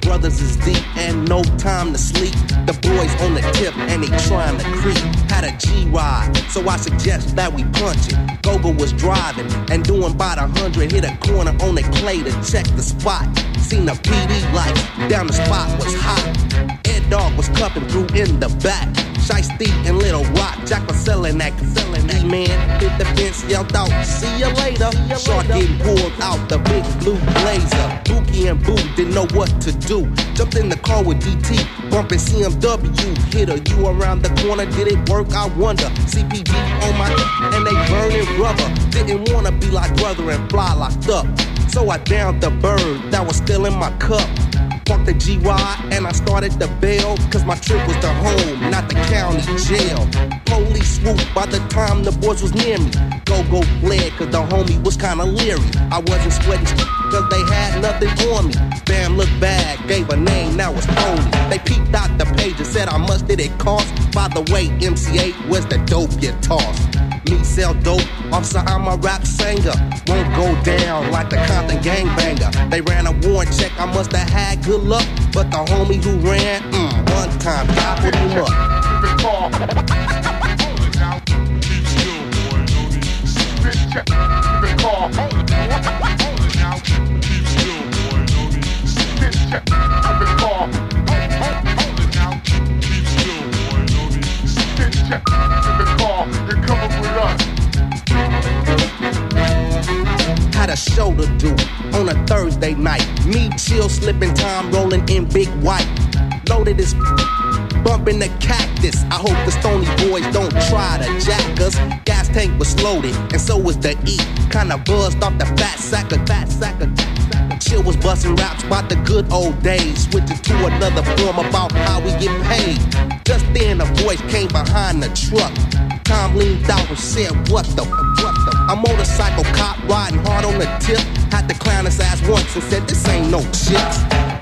Brothers is deep and no time to sleep. The boys on the tip and they trying to creep. Had a G ride, so I suggest that we punch it. Gogo was driving and doing about a hundred. Hit a corner on the clay to check the spot. Seen the PD light, down the spot was hot. Ed Dog was cupping through in the back. Shiesty and Little Rock, Jack was selling that, selling that. man hit the fence, yelled out, see you later. Shark getting pulled out the big blue blazer. Bookie and Boo didn't know what to do. Jumped in the car with DT, bumping CMW. Hit a U around the corner, did it work? I wonder. CPG on my and they burning rubber. Didn't wanna be like brother and fly locked up. So I downed the bird that was still in my cup. Parked the GY and I started the bail. Cause my trip was to home, not the county jail. Police swooped by the time the boys was near me. Go go fled cause the homie was kinda leery. I wasn't sweating cause they had nothing on me. Bam looked bad, gave a name, now it's Tony. They peeped out the page and said how much did it cost. By the way, MC8 was the dope you tossed. Me sell dope, officer, I'm a rap singer. Won't go down like the Compton gangbanger. They ran a warrant check, I must have had good luck. But the homie who ran, mm, one time, gobbled him up. A show to do on a Thursday night. Me chill, slipping time, rolling in big white. Loaded as bumping the cactus. I hope the stony boys don't try to jack us. Gas tank was loaded, and so was the E. Kinda buzzed off the fat sack of fat sack of Chill was busting raps about the good old days. Switching to another form about how we get paid. Just then a voice came behind the truck. Tom leaned out and said, What the, what the? A motorcycle cop riding hard on the tip. Had to clown his ass once and said, This ain't no chicks.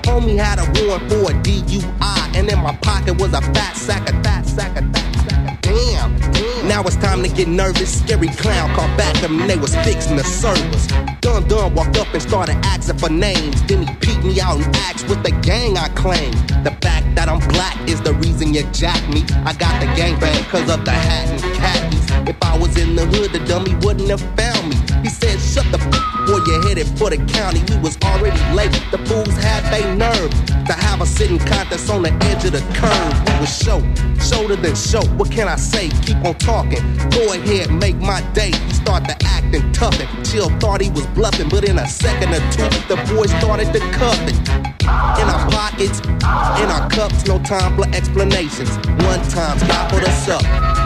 Homie had a warrant for a DUI, and in my pocket was a fat sack of fat sack of fat sack of damn. Now it's time to get nervous. Scary clown called back and they was fixing the service. Dun Dun walked up and started asking for names. Then he peeked me out and asked what the gang I claim. The fact that I'm black is the reason you jack me. I got the gang bang cause of the hat and khakis. If I was in the hood, the dummy wouldn't have found me. He said, shut the f boy, you're headed for the county. We was already late. The fools had they nerve to have a sitting contest on the edge of the curve. We was show, shoulder than show. What can I say? Keep on talking. Go ahead, make my day. He started to acting tough and Chill thought he was bluffing, but in a second or two, the boys started to cuff it. In our pockets, in our cups, no time for explanations. One time, gobbled us up.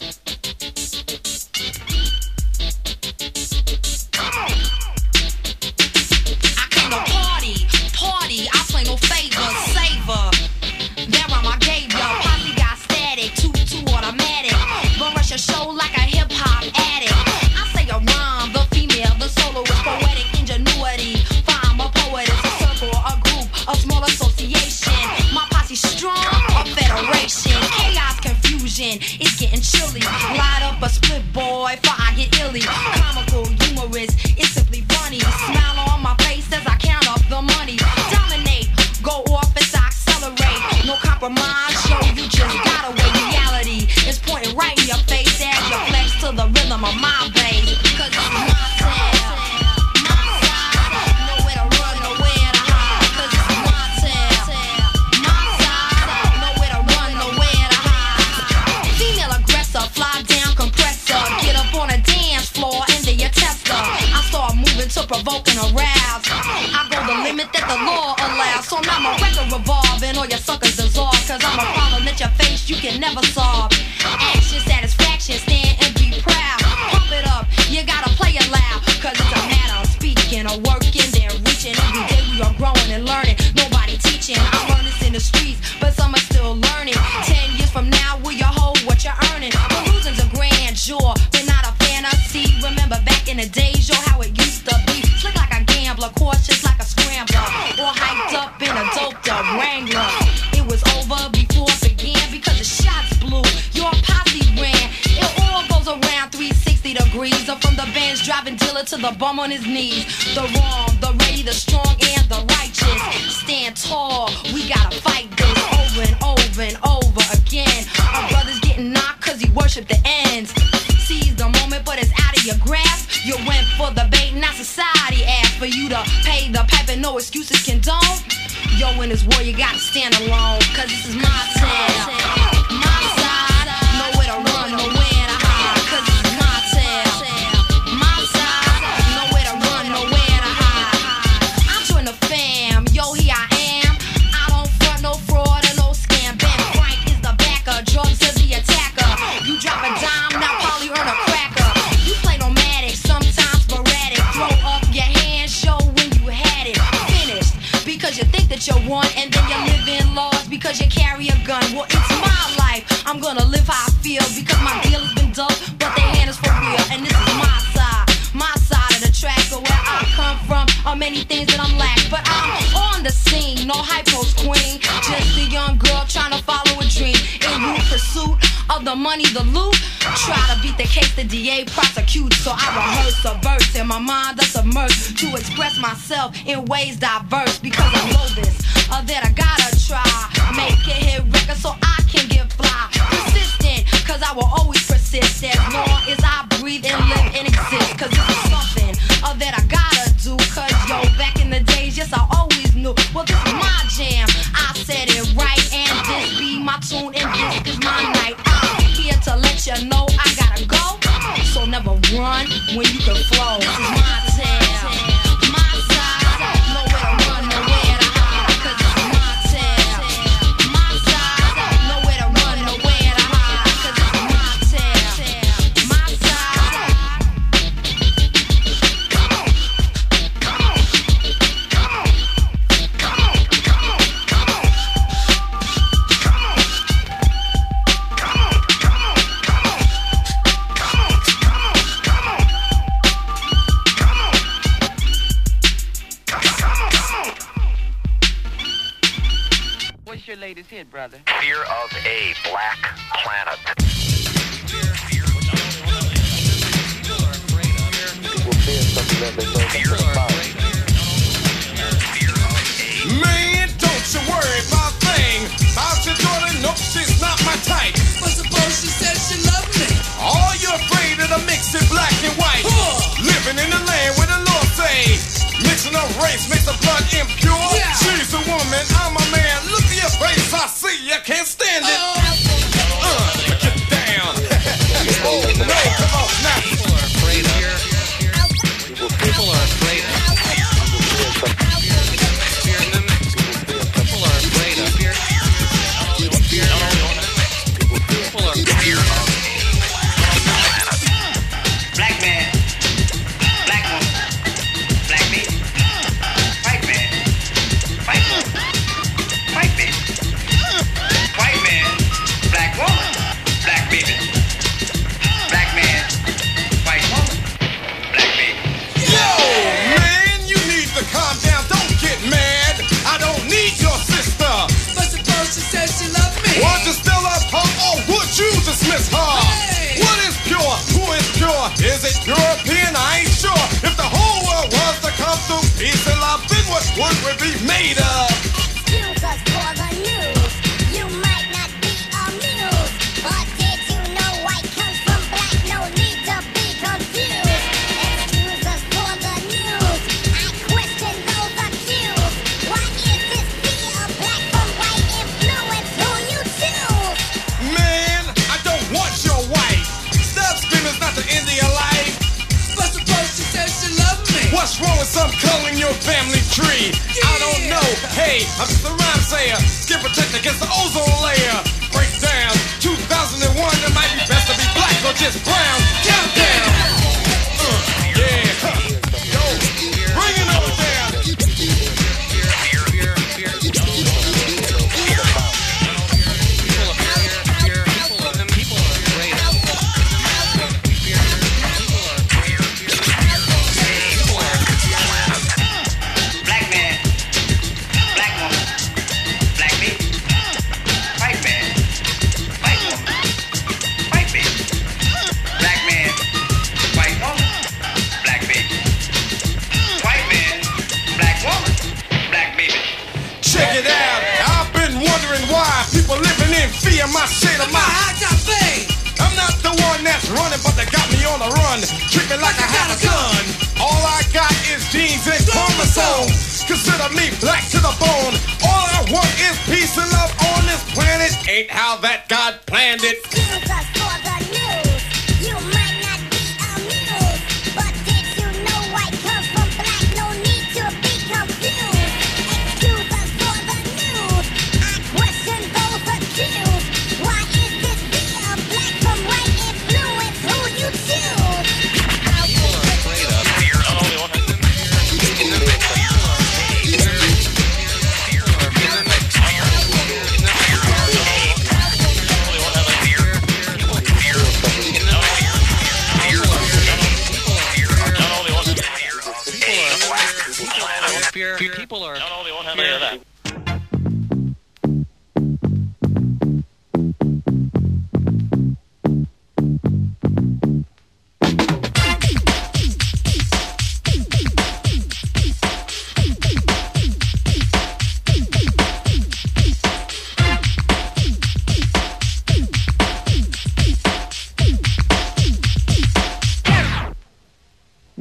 I bum on his knees. The wrong, the ready, the strong, and the righteous. Stand tall, we gotta fight this over and over and over again. Our brother's getting knocked cause he worshiped the ends. Seize the moment, but it's out of your grasp. You went for the bait, not society asked for you to pay the pipe and no excuses condone. Yo, in this war, you gotta stand alone, cause this is the money, the loot. Try to beat the case the DA prosecutes. So I rehearse a verse in my mind that's immersed to express myself in ways diverse because I know this, or that I gotta try. Make it hit record so I can get fly. Persistent, cause I will always persist as long as I breathe and live and exist. Cause this is something, or that I gotta do. Cause yo, back in the days, yes, I always knew. Well, this is my jam. I run when you can flow. Man, don't you worry thing. Nope, she's not my type. But suppose she she me. All you're afraid of mix black and white. Living in land where the say, mixing race makes the blood impure. She's a woman, I'm a man. Look at your face, I see can't stand it. Oh. shit of mine. I'm not the one that's running, but they got me on the run. Treat me like I have a gun. All I got is jeans and chromosomes. Consider me black to the bone. All I want is peace and love on this planet. Ain't how that God planned it.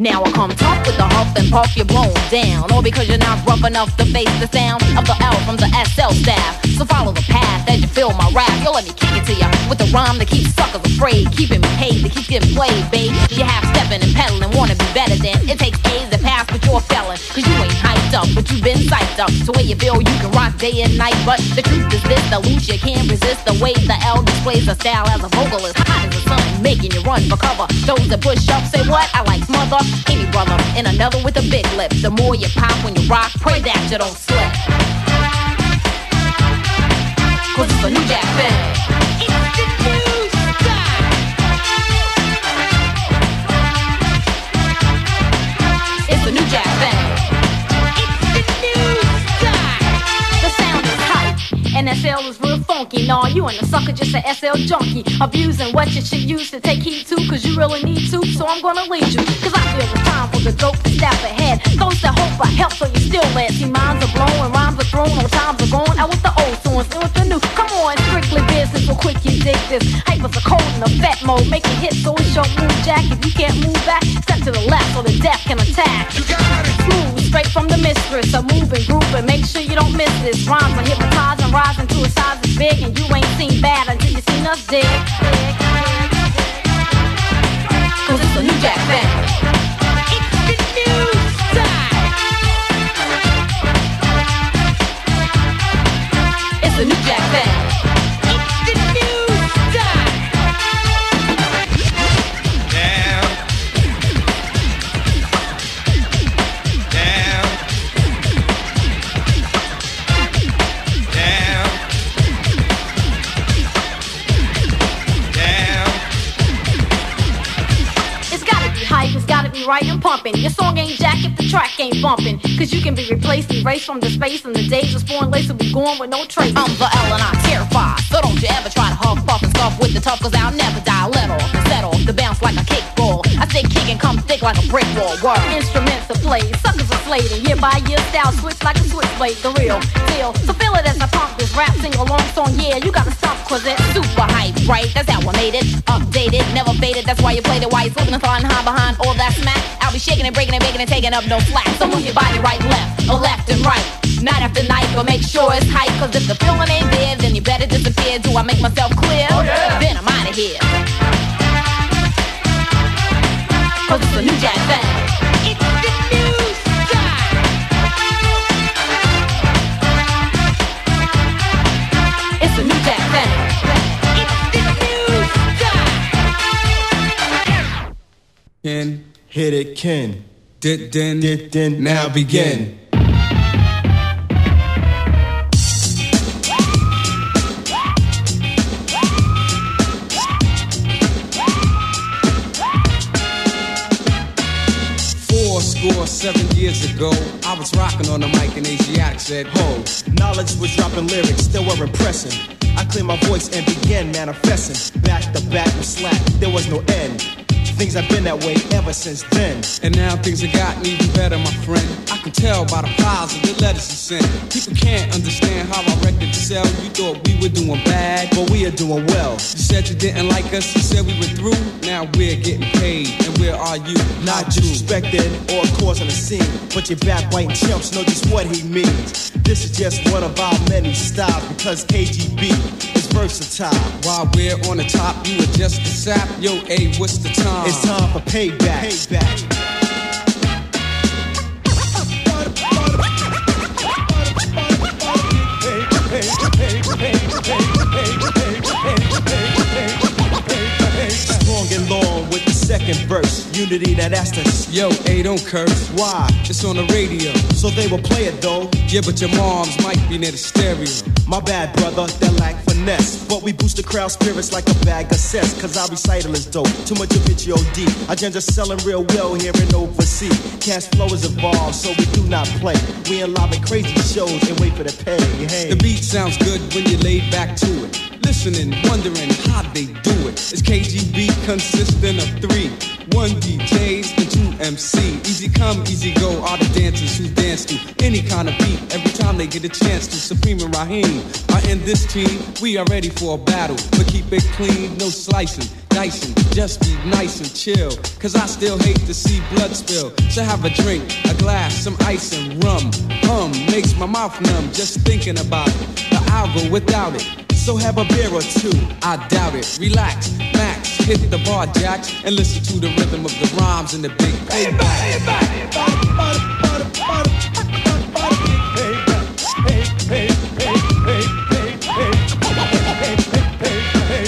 Now I come tough with the huff and puff your blown down. All because you're not rough enough to face the sound of the L from the SL staff. So follow the path as you feel my rap. You'll let me kick it to ya with a rhyme that keeps suckers afraid. Keeping me paid to keep getting played, babe. You half stepping and peddling, wanna be better than. It takes A's you're a felon. Cause you ain't hyped up, but you've been psyched up. So where you feel you can rock day and night. But the truth is this, the loose you can't resist. The way the L displays a style as a vocalist. Hot as the sun, making you run for cover. Those that push up say what? I like smother any brother. And another with a big lip. The more you pop when you rock, pray that you don't slip. Cause it's a new jack thing. Hype. And SL is real funky. Nah, you ain't a sucker, just a SL junkie. Abusing what you should use to take heed to, cause you really need to. So I'm gonna lead you. Cause I feel it's time for the dope to step ahead. Those that hope I help, so you still let. See, minds are blown, rhymes are thrown, no times are gone. Out with the old songs, in with the new. Come on, strictly business, so quick you dig this. Hypers are cold in the fat mode, making hits, so it's your move, Jack. If you can't move back, step to the left so the deaf can attack. You got it. Smooth, straight from the mistress. A moving group and make sure you don't miss this. Rhymes are hypnotizing, rising to a size that's big, and you ain't seen bad until you seen us dig. Cause it's a new jack thing. Track ain't bumping. Cause you can be replaced, erased from the space, and the days of lace will be gone with no trace. I'm the L and I'm terrified. So don't you ever try to huff, puff, and scuff with the tough, cause I'll never die. Let off and set off the bounce like a kickball. Kick and come thick like a brick wall. Word. Instruments are played, suckers are slayed, and year by year style switch like a switchblade. The real deal. So feel it as I pump this rap sing along song. Yeah, you gotta stop, cause it's super hype, right? That's how I made it. Updated, never faded. That's why you played it. Why you slipping and high behind all that smack? I'll be shaking and breaking and making and taking up no slack. So move your body right, left, or left and right. Night after night, but make sure it's hype. Cause if the feeling ain't there, then you better disappear. Do I make myself clear? Oh, then I'm out of here. Cause it's a new jack thing. It's the new style. It's a new jack thing. It's the new style. Ken, Hit it, Ken. did then, Did then now begin. Ago, I was rocking on the mic and Asiatic said, Ho, Knowledge was dropping lyrics, still were impressing. I cleared my voice and began manifesting. Back to back with slack, there was no end. Things have been that way ever since then. And now things have gotten even better, my friend. I can tell by the files of the letters you sent. People can't understand how our records sell. You thought we were doing bad, but we are doing well. You said you didn't like us, you said we were through. Now we're getting paid, and where are you? Not disrespecting or causing a scene, but your backbiting chumps know just what he means. This is just one of our many styles because KGB versatile. While we're on the top, you are just a sap. Yo, A, what's the time? It's time for payback. payback. Strong and long with the second verse. Unity, that's the. Yo, A, don't curse. Why? It's on the radio. So they will play it though. Yeah, but your moms might be near the stereo. My bad, brother, that lack finesse. But we boost the crowd spirits like a bag of cess. Cause our recital is dope. Too much of it, OD. Our gender's selling real well here and overseas. Cash flow is involved, so we do not play. We in live crazy shows and wait for the pay. Hey. The beat sounds good when you're laid back to it. Listening, wondering how they do it. It's KGB consistent of three. One DJs and two MC. Easy come, easy go. All the dancers who dance to any kind of beat every time they get a chance to. Supreme and Raheem are in this team. We are ready for a battle, but keep it clean, no slicing, dicing. Just be nice and chill. Cause I still hate to see blood spill. So have a drink, a glass, some ice and rum. Hum makes my mouth numb just thinking about it. But I'll go without it. So have a beer or two. I doubt it. Relax, max, hit the bar, jacks, and listen to the rhythm of the rhymes and the big payback.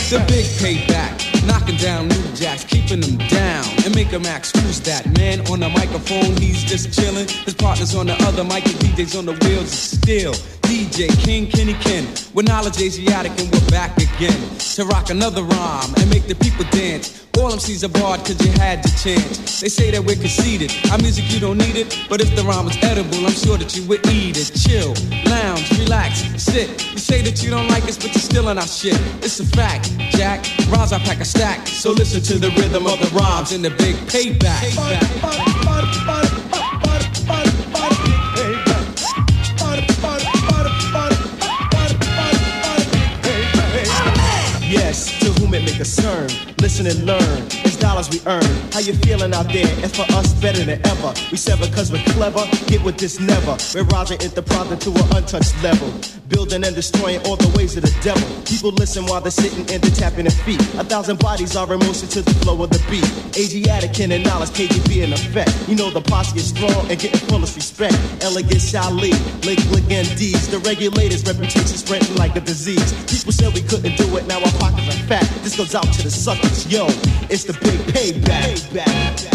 The big payback, knocking down new jacks, keeping them down, and make them ask who's that man on the microphone. He's just chilling. His partner's on the other mic, and DJ's on the wheels steel. DJ King Kenny Ken, with knowledge Asiatic, and we're back again to rock another rhyme and make the people dance. All MCs are barred cause you had the chance. They say that we're conceited. Our music, you don't need it. But if the rhyme was edible, I'm sure that you would eat it. Chill, lounge, relax, sit. You say that you don't like us, but you're still in our shit. It's a fact, Jack. Rhymes, I pack a stack. So listen to the rhythm of the rhymes and the big payback. Yes, it may concern. Listen and learn. It's dollars we earn. How you feeling out there? It's for us better than ever. We sever cause we're clever. Get with this never. We're rising enterprising to an untouched level. Building and destroying all the ways of the devil. People listen while they're sitting and they're tapping their feet. A thousand bodies are in motion to the flow of the beat. Asiatic and knowledge, KGB in effect. You know the posse is strong and getting fullest respect. Elegant Shali, Lake Legendes. The regulators' reputation spreading like a disease. People said we couldn't do it, now our pockets are fat. This goes out to the suckers, yo. It's the big payback. payback.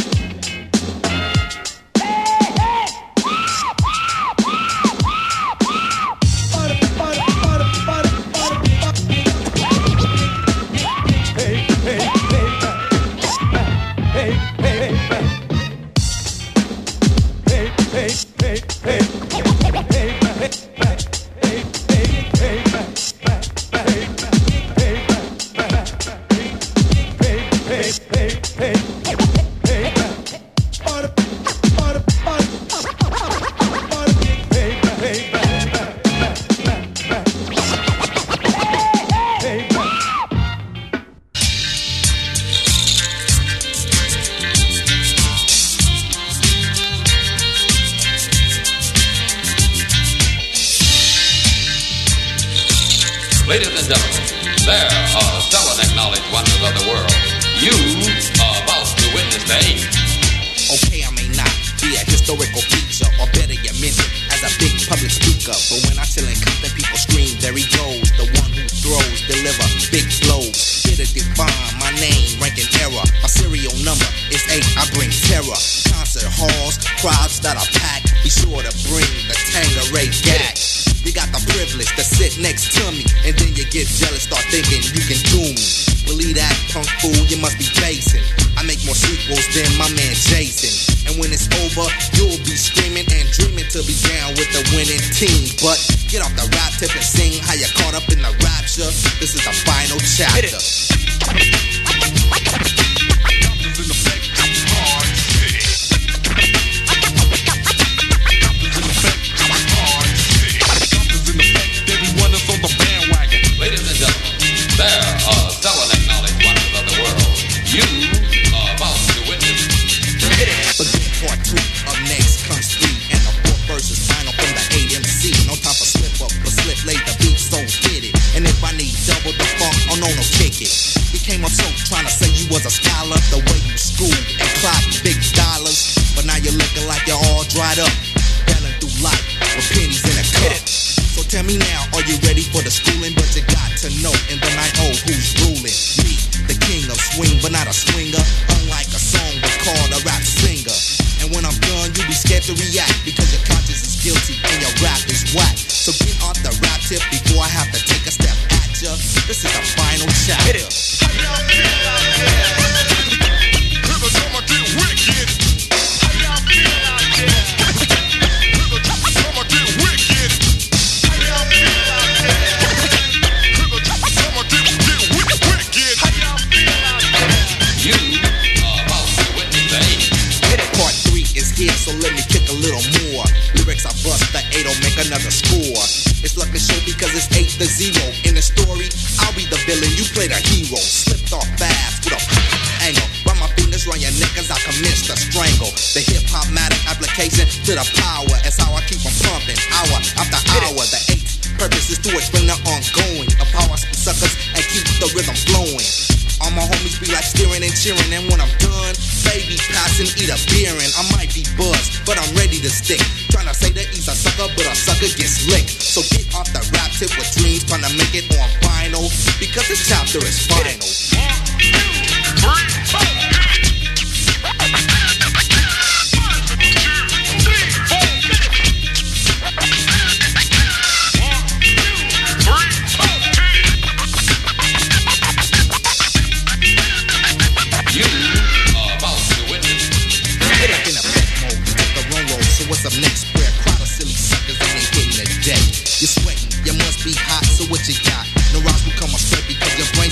Punk fool, you must be basing. I make more sequels than my man Jason. And when it's over, you'll be screaming and dreaming to be down with the winning team. But get off the rap tip and sing how you caught up in the rapture. This is the final chapter.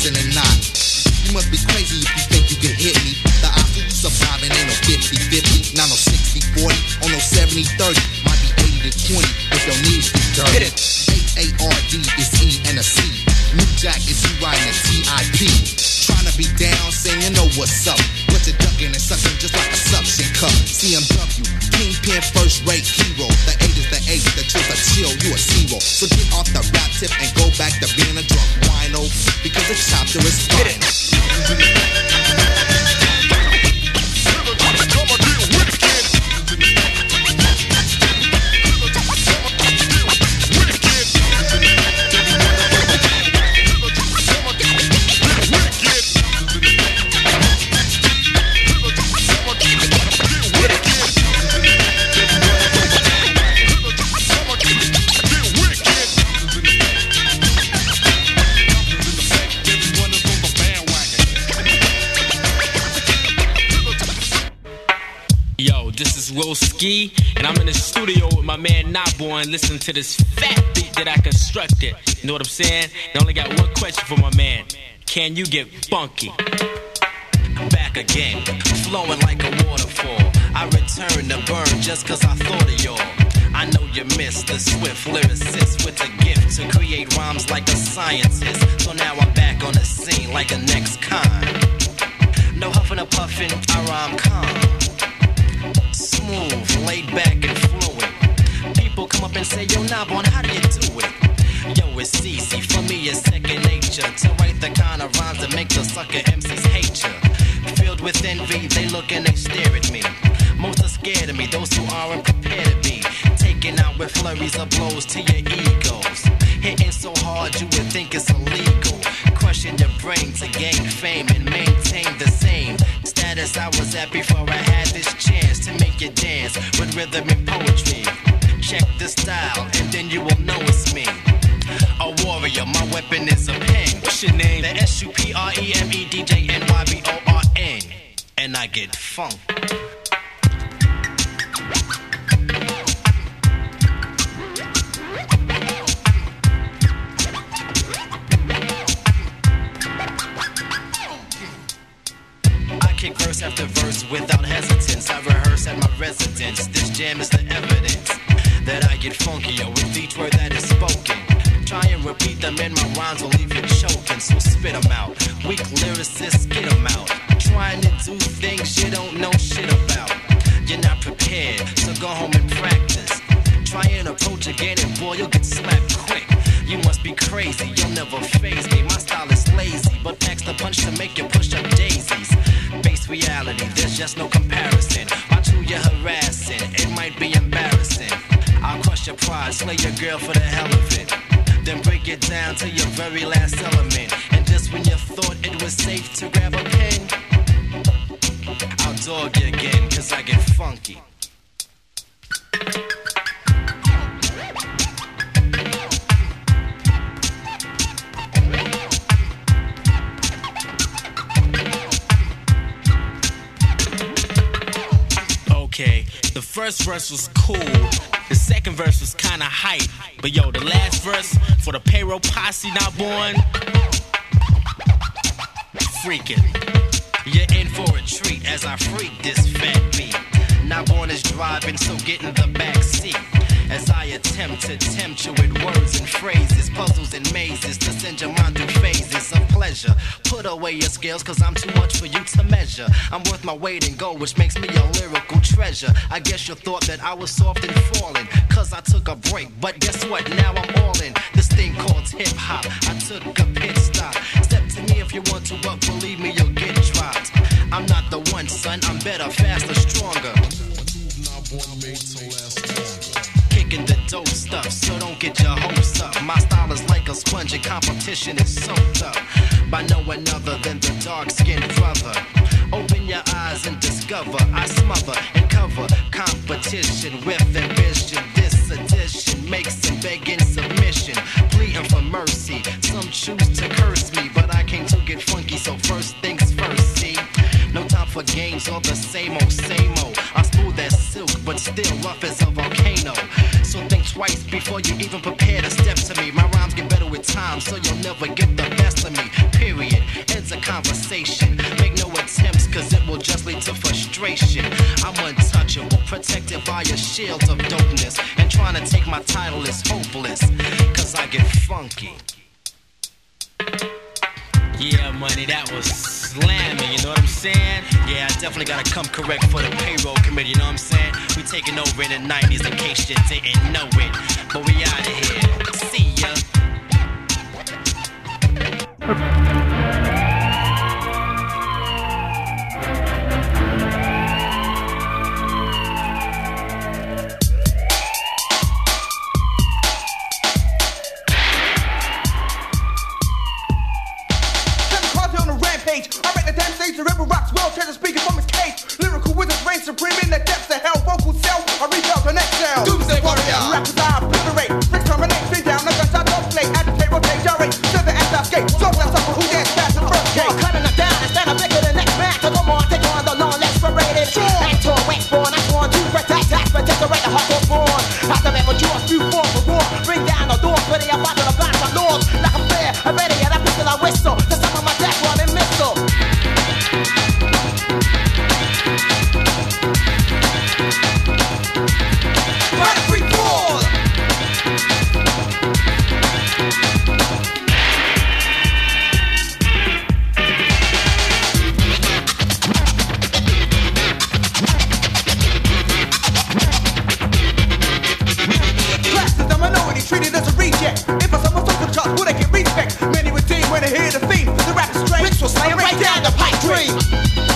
Your brain's in. You must be crazy if you think you can hit me. The odds of you surviving ain't no 50-50, not no 60-40, or no 70-30. Might be 80 to 20 if your knees get dirty. H-A-R-D is E and a C. New Jack is you riding a T-I-P. Trying to be down, saying you know what's up. But you're ducking and sucking just like a suction cup. CMW, Ski, and I'm in the studio with my man Nabon listening to this fat beat that I constructed. You know what I'm saying? I only got one question for my man. Can you get funky? back again, flowing like a waterfall. I return to burn just cause I thought of y'all. I know you miss the swift lyricist with a gift to create rhymes like a scientist. So now I'm back on the scene like a next con. No huffing or puffing, I rhyme calm. Smooth, laid back and fluent. People come up and say, Yo, Nabon, how do you do it? Yo, it's easy for me, it's second nature to write the kind of rhymes that make the sucker MCs hate you. Filled with envy, they look and they stare at me. Most are scared of me, those who aren't prepared to be. Taken out with flurries of blows to your egos. Hitting so hard you would think it's illegal. Crushing your brain to gain fame and maintain the same status I was at before I had this chance to make you dance with rhythm and poetry. Check the style, and then you will know it's me. A warrior, my weapon is a pen. What's your name? The S U P R E M E D J N Y B O R N. And I get funk. Verse after verse without hesitance. I rehearse at my residence. This jam is the evidence that I get funkier with each word that is spoken. Try and repeat them in my rhymes will leave you choking. So spit 'em out. Weak lyricists, get 'em out. Trying to do things you don't know shit about. You're not prepared, so go home and practice. Try and approach again, and boy, you'll get slapped quick. You must be crazy, you'll never phase me. My style is lazy, but packs the punch to make you push up daisies. That's reality, there's just no comparison. Watch who you're harassing, it might be embarrassing. I'll crush your pride, slay your girl for the hell of it. Then break it down to your very last element. And just when you thought it was safe to grab a pen, I'll dog you again, cause I get funky. Okay, the first verse was cool. The second verse was kinda hype. But yo, the last verse for the payroll posse not born. Freaking. You're in for a treat as I freak this fat beat. Not born is driving, so get in the back seat. As I attempt to tempt you with words and phrases, puzzles and mazes to send your mind through phases of pleasure. Put away your scales, cause I'm too much for you to measure. I'm worth my weight in gold, which makes me a lyrical treasure. I guess you thought that I was soft and falling, cause I took a break. But guess what? Now I'm all in. This thing called hip hop. I took a pit stop. Step to me if you want to, but believe me, you'll get dropped. I'm not the one, son. I'm better, faster, stronger. Dope stuff, so don't get your hopes up. My style is like a sponge, and competition is soaked up by no one other than the dark skinned brother. Open your eyes and discover I smother and cover competition with ambition. This edition makes them begging submission, pleading for mercy. Some choose to curse me, but I came to get funky, so first things first, see. No time for games or the same old, same old. I'm smooth as silk, but still rough as a volcano. So think twice before you even prepare to step to me. My rhymes get better with time, so you'll never get the best of me. Period. Ends a conversation. Make no attempts, cause it will just lead to frustration. I'm untouchable, protected by a shield of dopeness. And trying to take my title is hopeless, cause I get funky. Yeah, money, that was slamming, you know what I'm saying? Yeah, I definitely gotta come correct for the payroll committee, you know what I'm saying? We taking over in the 90s in case you didn't know it. But we the pipe dream.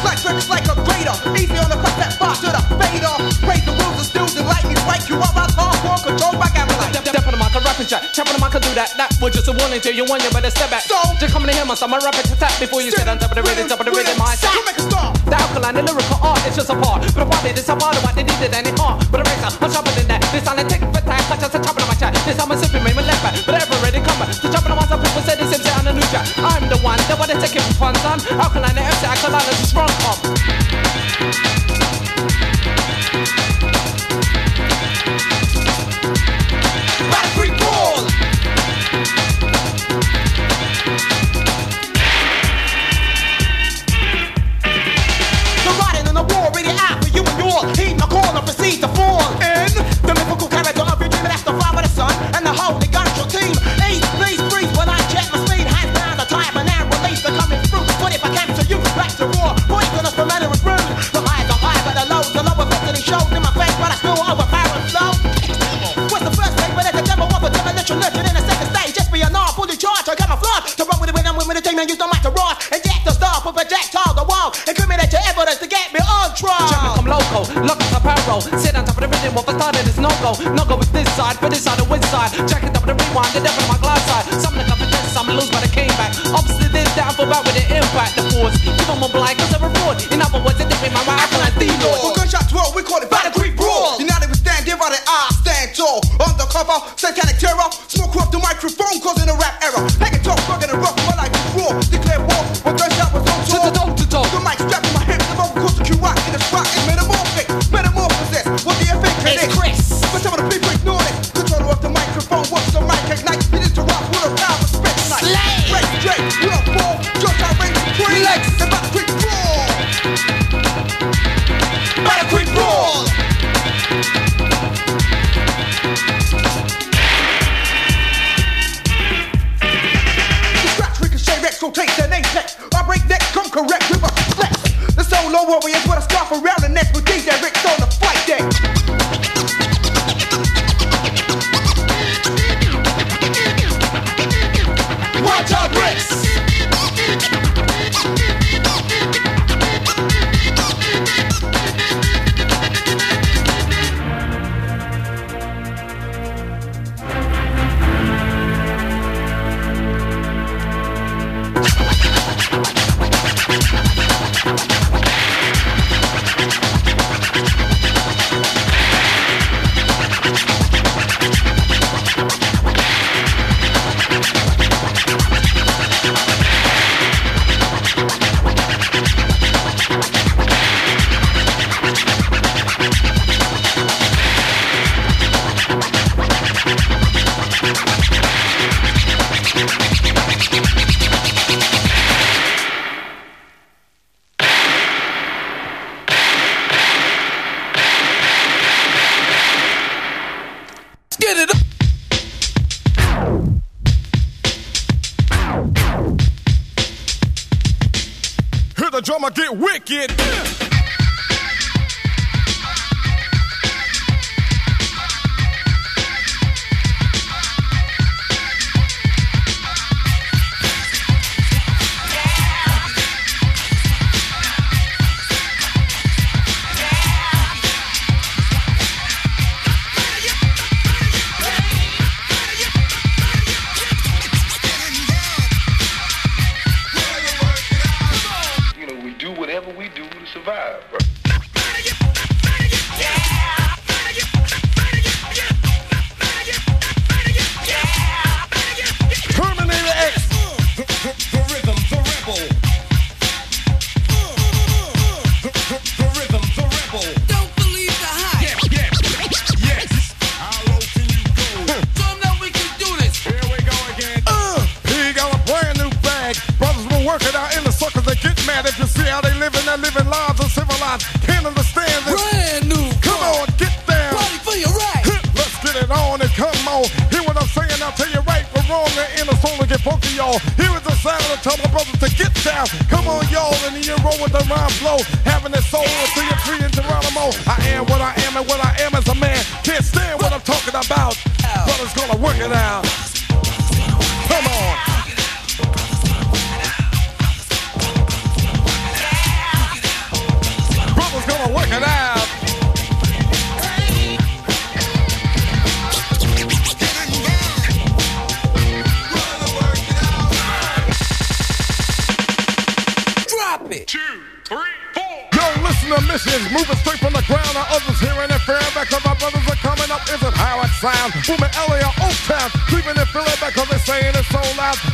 Like tricks like a grater. Easy on the cut that bar to the fader. Praise the rules and stills and lightning strike you up out hardcore controlled by gamma Step, step on the mic, I rap and chat. Chop on the mic, I do that. That was just a warning to you when you better step back. So, just coming to hear my song, I rap it to tap before you sit on top of the rhythm, top of the rhythm, my You make a start. The alkaline, the lyrical art is just a part. But what it is, I'm part of what they needed and it art. But a razor, I'm sharper than that. This on the tick for time, such as a chop on my chat. This I'm a sipping, man, my left back. But ever ready, come back. Chop Wanna take it for fun, son. Alkaline, the MC, alkaline, is strong, come. Right go. No go with this side, put this side the which side. Jack it up the rewind, the devil on my glass side. Some look up the test, some lose, but I came back. Obviously, this down for back with the impact, the force. keep on a blind, cause I'm a fraud. In other words, they think we my mind, acting like the Lord. When gunshots 12, we call it Battle You know United we stand, give out the eye, stand tall. Undercover, set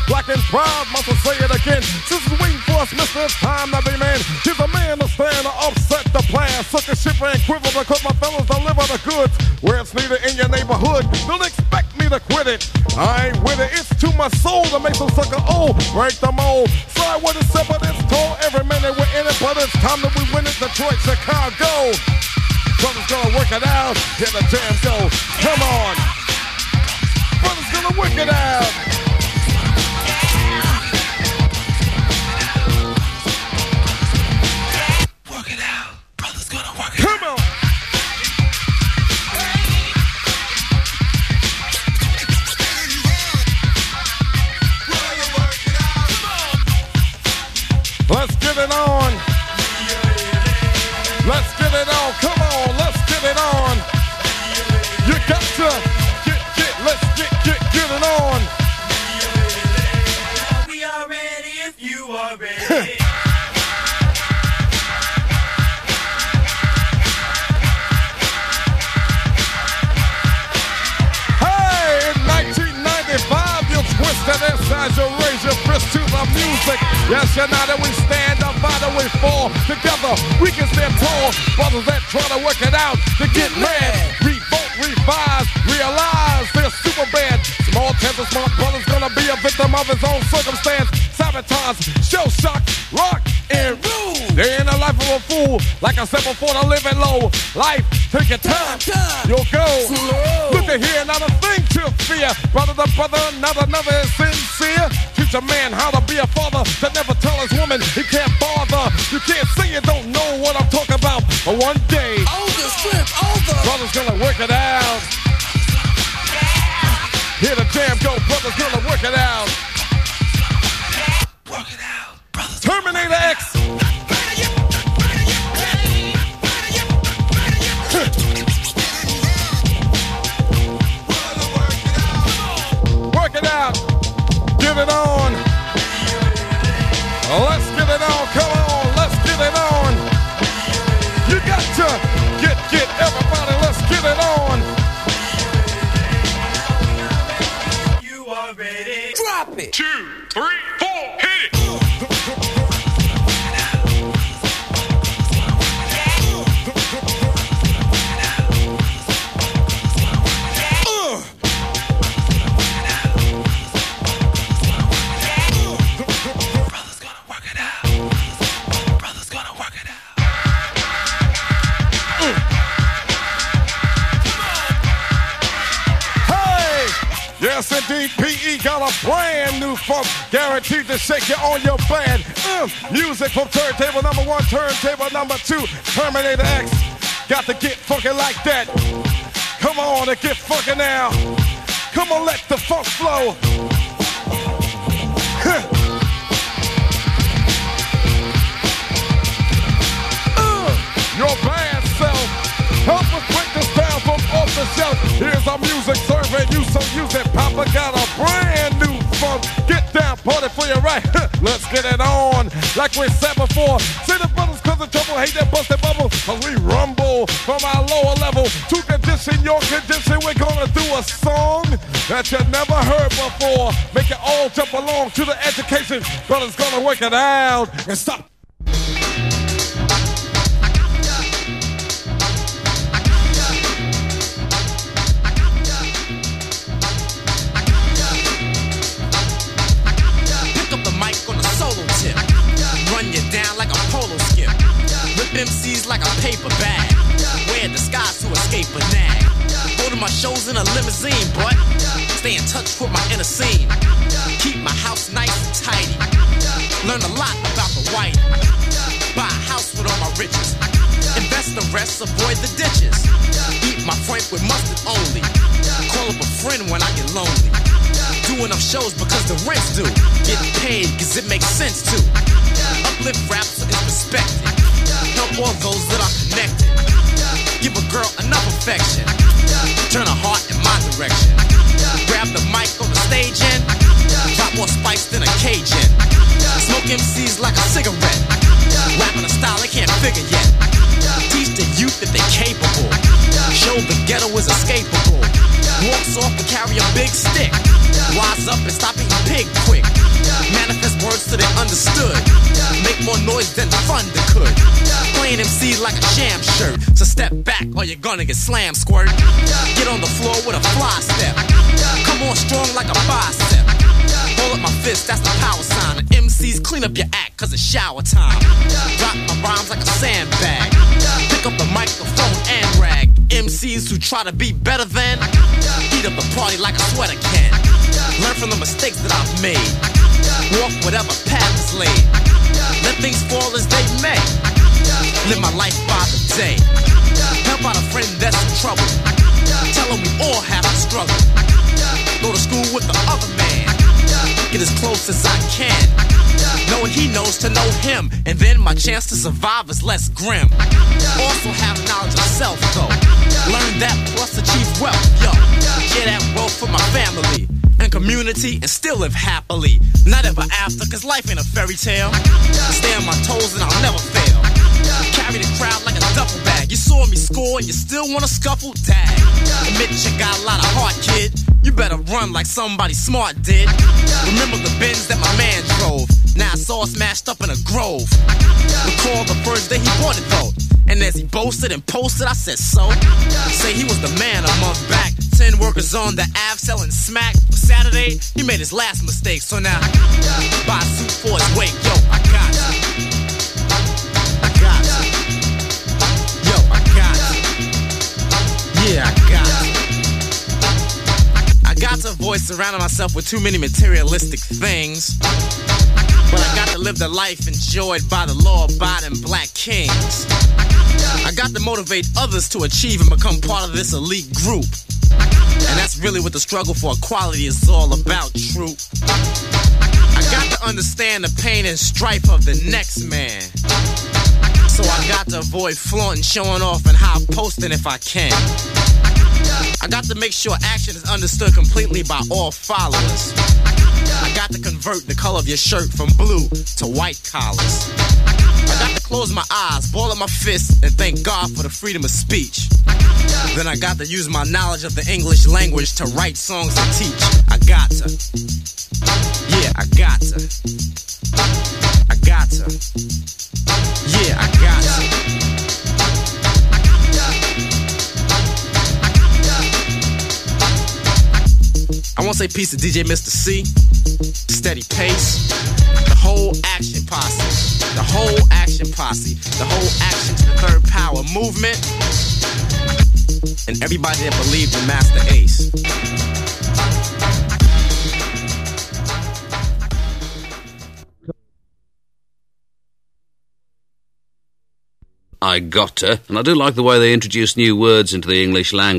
black and proud, must say it again. Since the wing force, Mr. It's time to be man. Give a man a stand to upset the plan. Sucker, shiver, and quiver because my fellas deliver the goods where it's needed in your neighborhood. Don't expect me to quit it. I ain't with it. It's to my soul to make some sucker old. Break the mold. i would have but it's tall. Every minute we're in it, but it's time that we win it. Detroit, Chicago. Brothers gonna work it out. Get the jam go. Come on. Brothers gonna work it out. Brothers that try to work it out to get mad. Revolt, revise, realize they're super bad. Small temper, smart brothers gonna be a victim of his own circumstance. Sabotage, shell shock, rock, and rule. They're in the life of a fool. Like I said before, the living low. Life, take your time. You'll go. Look at here, not a thing to fear. Brother to brother, another, another is sincere. Teach a man how to be a father. To never tell his woman he can't bother. You can't say you don't know what I'm talking one day, Two, three, got a brand new funk guaranteed to shake you on your bed. Uh, music from turntable number one, turntable number two, Terminator X. Got to get funky like that. Come on and get funky now. Come on, let the funk flow. Huh. Uh, your bad off the shelf. Here's our music serving you some music. Papa got a brand new funk. Get down, party for your right. Let's get it on. Like we said before. See the brothers cause of trouble. Hate that busted bubble. Cause we rumble from our lower level to condition your condition. We're gonna do a song that you never heard before. Make it all jump along to the education. Brothers gonna work it out and stop. MCs like a paper bag. Wear disguise to escape a nag. Go to my shows in a limousine, but stay in touch with my inner scene. Keep my house nice and tidy. Learn a lot about the white. Buy a house with all my riches. Invest the rest, avoid the ditches. Eat my frank with mustard only. Call up a friend when I get lonely. Do enough shows because the rent's due. Get paid cause it makes sense to. Uplift rap so it's respected. Help all those that are connected. Give a girl enough affection. Turn a heart in my direction. Grab the mic on the stage and drop more spice than a Cajun. Smoke MCs like a cigarette. Rapping a style they can't figure yet. Teach the youth that they're capable. Show the ghetto is escapable. Walks off and carry a big stick. Wise up and stop eating pig quick. Manifest words so they understood. Make more noise than thunder could. Playing MC like a sham shirt. So step back or you're gonna get slam squirt. Get on the floor with a fly step. Come on strong like a bicep. Hold up my fist, that's the power sign. And MCs clean up your act, cause it's shower time. Drop my rhymes like a sandbag. Pick up the microphone and rag. MCs who try to be better than, heat up the party like a sweater can. Learn from the mistakes that I've made. Walk whatever path is laid. Let things fall as they may. Live my life by the day. Help out a friend that's in trouble. Tell him we all have to struggle. Go to school with the other man. Get as close as I can. Know what he knows to know him. And then my chance to survive is less grim. Also have knowledge of self though. Learn that plus achieve wealth. Yo, get that wealth for my family and community and still live happily. Not ever after, cause life ain't a fairy tale. I Stay on my toes and I'll never fail. Carry the crowd like a duffel bag. You saw me score and you still wanna scuffle? Tag. Admit you got a lot of heart, kid. You better run like somebody smart did. Remember the Benz that my man drove. Now I saw it smashed up in a grove. Recall the first day he bought it though. And as he boasted and posted, I said so. Say he was the man a month back. Ten workers on the Ave selling smack. Saturday, he made his last mistake. So now, I got to buy suit for his wake. Yo, I got you. I got you. Yo, I got you. Yeah, I got. I got to avoid surrounding myself with too many materialistic things. But I got to live the life enjoyed by the law abiding black kings. I got to motivate others to achieve and become part of this elite group. And that's really what the struggle for equality is all about, true. I got to understand the pain and strife of the next man. So I got to avoid flaunting, showing off, and high posting if I can. I got to make sure action is understood completely by all followers. I got to convert the color of your shirt from blue to white collars. I close my eyes, ball up my fists, and thank God for the freedom of speech. Then I got to use my knowledge of the English language to write songs and teach. I got to. Yeah, I got to. I got to. Yeah, I got to. I want to say peace to DJ Mr. Cee, Steady Pace, the whole action posse, the whole action posse, the whole action to the third power movement, and everybody that believed in Masta Ace. I got to, and I do like the way they introduce new words into the English language.